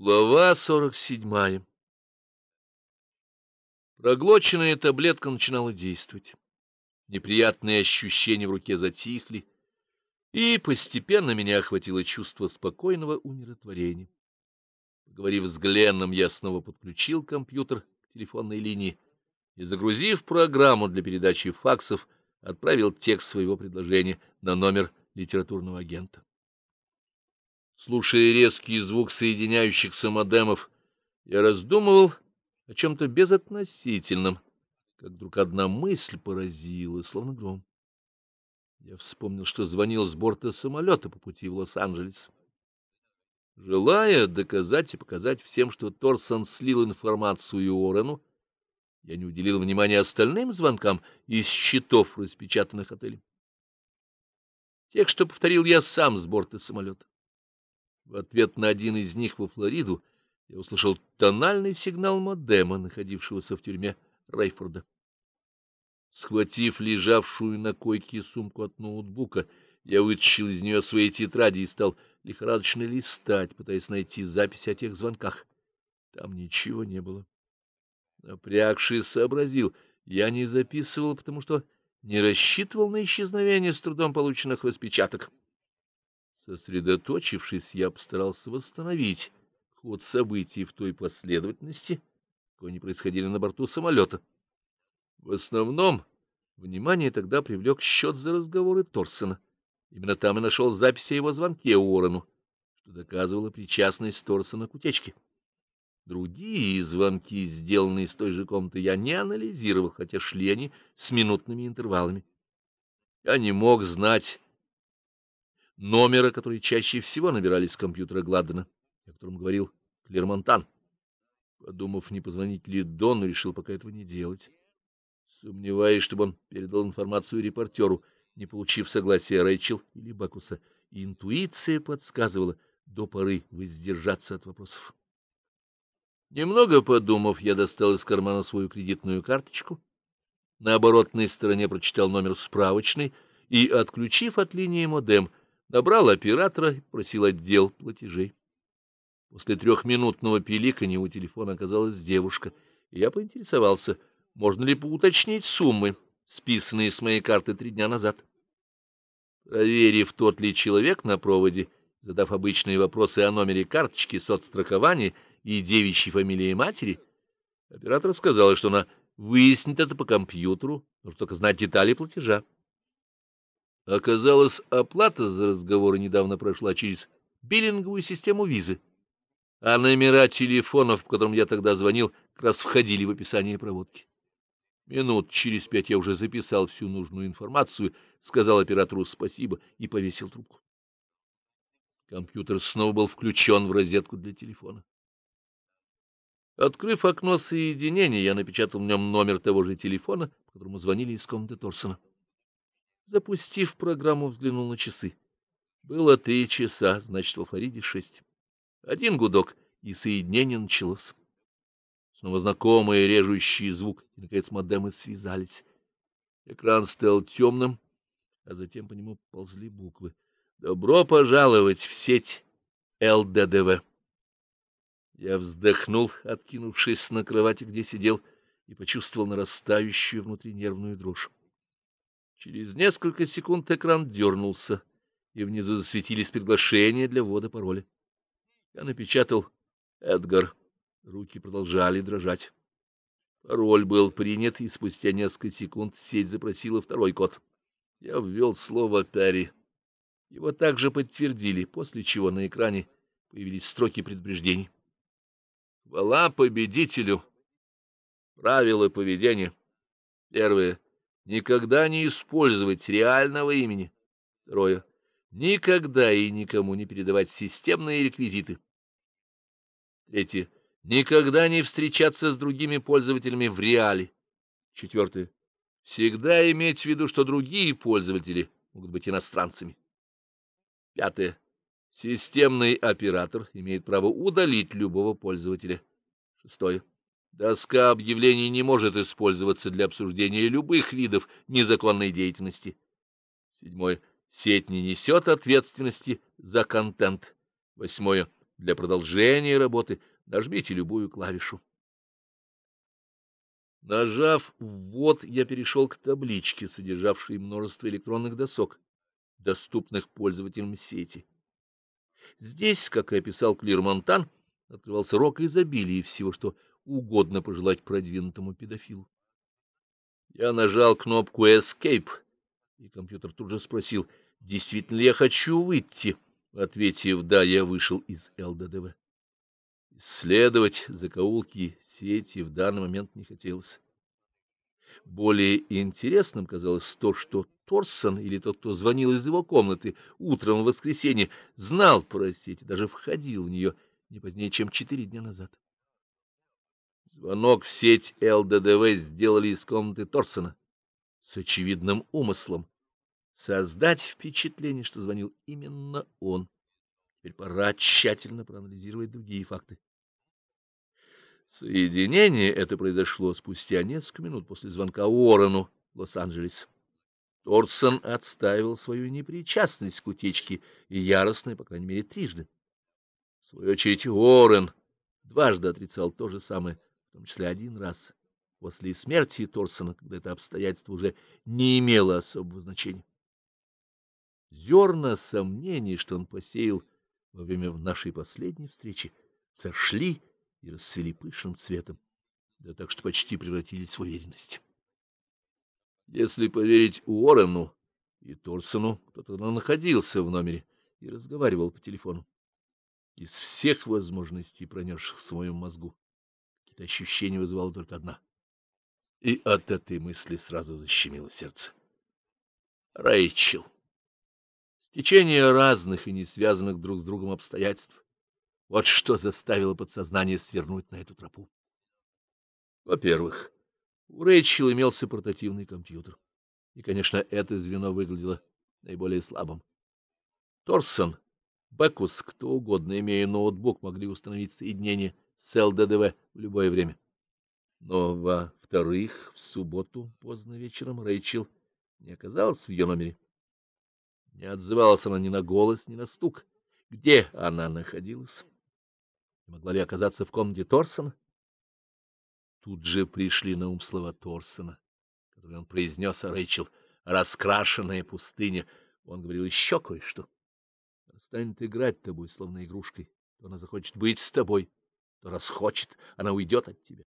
Глава 47 Проглоченная таблетка начинала действовать. Неприятные ощущения в руке затихли, и постепенно меня охватило чувство спокойного умиротворения. Говорив с Гленном, я снова подключил компьютер к телефонной линии и, загрузив программу для передачи факсов, отправил текст своего предложения на номер литературного агента. Слушая резкий звук соединяющихся модемов, я раздумывал о чем-то безотносительном, как вдруг одна мысль поразила, словно гром. Я вспомнил, что звонил с борта самолета по пути в Лос-Анджелес. Желая доказать и показать всем, что Торсон слил информацию Уоррену, я не уделил внимания остальным звонкам из счетов, распечатанных отелем. Тех, что повторил я сам с борта самолета. В ответ на один из них во Флориду я услышал тональный сигнал модема, находившегося в тюрьме Рейфорда. Схватив лежавшую на койке сумку от ноутбука, я вытащил из нее свои тетради и стал лихорадочно листать, пытаясь найти запись о тех звонках. Там ничего не было. Напрягшись, сообразил, я не записывал, потому что не рассчитывал на исчезновение с трудом полученных распечаток. Сосредоточившись, я постарался восстановить ход событий в той последовательности, какой они происходили на борту самолета. В основном внимание тогда привлек счет за разговоры Торсона. Именно там и нашел запись о его звонке Уоррену, что доказывало причастность Торсона к утечке. Другие звонки, сделанные из той же комнаты, я не анализировал, хотя шли они с минутными интервалами. Я не мог знать номера, который чаще всего набирали с компьютера Гладдена, о котором говорил Клермонтан. Подумав, не позвонить ли Дону, решил пока этого не делать. Сомневаясь, чтобы он передал информацию репортеру, не получив согласия Рэйчел или Бакуса, интуиция подсказывала до поры воздержаться от вопросов. Немного подумав, я достал из кармана свою кредитную карточку, на оборотной стороне прочитал номер справочной и, отключив от линии модем, Набрал оператора и просил отдел платежей. После трехминутного пиликанья у телефона оказалась девушка, и я поинтересовался, можно ли поуточнить суммы, списанные с моей карты три дня назад. Проверив, тот ли человек на проводе, задав обычные вопросы о номере карточки, соцстрахования и девичьей фамилии матери, оператор сказала, что она выяснит это по компьютеру, нужно только знать детали платежа. Оказалось, оплата за разговоры недавно прошла через биллинговую систему визы, а номера телефонов, по которым я тогда звонил, как раз входили в описание проводки. Минут через пять я уже записал всю нужную информацию, сказал оператору спасибо и повесил трубку. Компьютер снова был включен в розетку для телефона. Открыв окно соединения, я напечатал в нем номер того же телефона, по которому звонили из комнаты Торсона. Запустив программу, взглянул на часы. Было три часа, значит, во Флориде шесть. Один гудок, и соединение началось. Снова знакомый режущий звук, и, наконец, модемы связались. Экран стал темным, а затем по нему ползли буквы. «Добро пожаловать в сеть ЛДДВ». Я вздохнул, откинувшись на кровати, где сидел, и почувствовал нарастающую внутри нервную дрожь. Через несколько секунд экран дернулся, и внизу засветились приглашения для ввода пароля. Я напечатал «Эдгар». Руки продолжали дрожать. Пароль был принят, и спустя несколько секунд сеть запросила второй код. Я ввел слово «Перри». Его также подтвердили, после чего на экране появились строки предупреждений. Хвала победителю! Правила поведения. Первое. Никогда не использовать реального имени. Второе. Никогда и никому не передавать системные реквизиты. Третье. Никогда не встречаться с другими пользователями в реале. Четвертое. Всегда иметь в виду, что другие пользователи могут быть иностранцами. Пятое. Системный оператор имеет право удалить любого пользователя. Шестое. Доска объявлений не может использоваться для обсуждения любых видов незаконной деятельности. Седьмое. Сеть не несет ответственности за контент. Восьмое. Для продолжения работы нажмите любую клавишу. Нажав «Ввод», я перешел к табличке, содержавшей множество электронных досок, доступных пользователям сети. Здесь, как и описал Клирмонтан, открывался рок изобилия всего, что угодно пожелать продвинутому педофилу. Я нажал кнопку «Escape», и компьютер тут же спросил, действительно ли я хочу выйти. Ответив «да», я вышел из ЛДДВ. Исследовать закоулки сети в данный момент не хотелось. Более интересным казалось то, что Торсон или тот, кто звонил из его комнаты утром в воскресенье, знал про сеть даже входил в нее не позднее, чем четыре дня назад. Звонок в сеть ЛДДВ сделали из комнаты Торсона с очевидным умыслом создать впечатление, что звонил именно он. Теперь пора тщательно проанализировать другие факты. Соединение это произошло спустя несколько минут после звонка Уоррену в Лос-Анджелес. Торсон отстаивал свою непричастность к утечке и яростно, по крайней мере, трижды. В свою очередь Уоррен дважды отрицал то же самое, в том числе один раз, после смерти Торсона, когда это обстоятельство уже не имело особого значения. Зерна сомнений, что он посеял во время нашей последней встречи, сошли и расцвели пышным цветом, да так что почти превратились в уверенность. Если поверить Уоррену и Торсону, кто-то находился в номере и разговаривал по телефону. Из всех возможностей, пронесших в своем мозгу, какие-то ощущения вызывало только одна. И от этой мысли сразу защемило сердце. Рэйчел. Стечение разных и не связанных друг с другом обстоятельств вот что заставило подсознание свернуть на эту тропу. Во-первых, у Рэйчел имелся портативный компьютер. И, конечно, это звено выглядело наиболее слабым. Торсон, Бекус, кто угодно, имея ноутбук, могли установить соединение с ЛДДВ в любое время. Но, во-вторых, в субботу поздно вечером Рэйчел не оказалась в ее номере. Не отзывалась она ни на голос, ни на стук. Где она находилась? Могла ли оказаться в комнате Торсона? Тут же пришли на ум слова Торсона, которые он произнес о Рэйчел. Раскрашенная пустыня. Он говорил еще кое-что. Станет играть тобой, словно игрушкой. То она захочет быть с тобой, то расхочет, она уйдет от тебя.